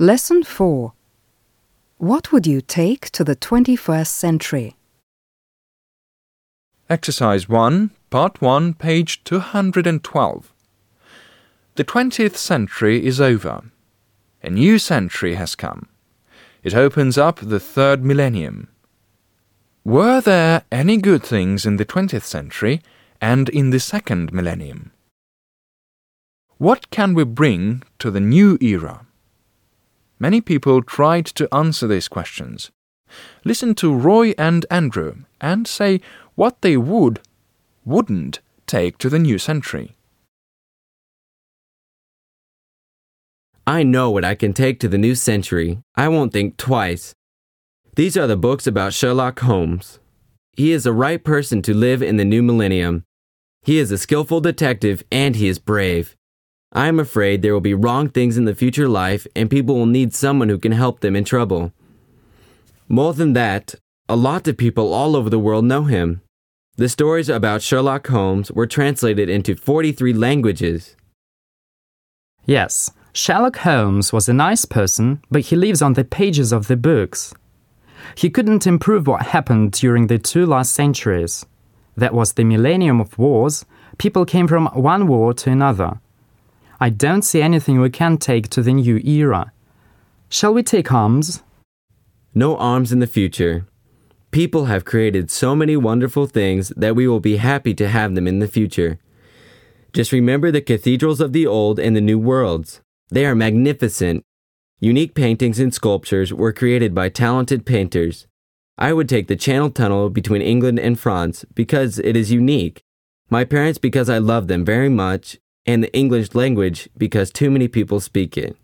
Lesson 4 What would you take to the 21st century? Exercise 1, Part 1, page 212. The 20th century is over. A new century has come. It opens up the third millennium. Were there any good things in the 20th century and in the second millennium? What can we bring to the new era? Many people tried to answer these questions. Listen to Roy and Andrew and say what they would, wouldn't take to the new century. I know what I can take to the new century. I won't think twice. These are the books about Sherlock Holmes. He is the right person to live in the new millennium. He is a skillful detective and he is brave. I am afraid there will be wrong things in the future life and people will need someone who can help them in trouble. More than that, a lot of people all over the world know him. The stories about Sherlock Holmes were translated into 43 languages. Yes, Sherlock Holmes was a nice person, but he lives on the pages of the books. He couldn't improve what happened during the two last centuries. That was the millennium of wars. People came from one war to another. I don't see anything we can take to the new era. Shall we take arms? No arms in the future. People have created so many wonderful things that we will be happy to have them in the future. Just remember the cathedrals of the old and the new worlds. They are magnificent. Unique paintings and sculptures were created by talented painters. I would take the Channel Tunnel between England and France because it is unique. My parents because I love them very much, and the English language because too many people speak it.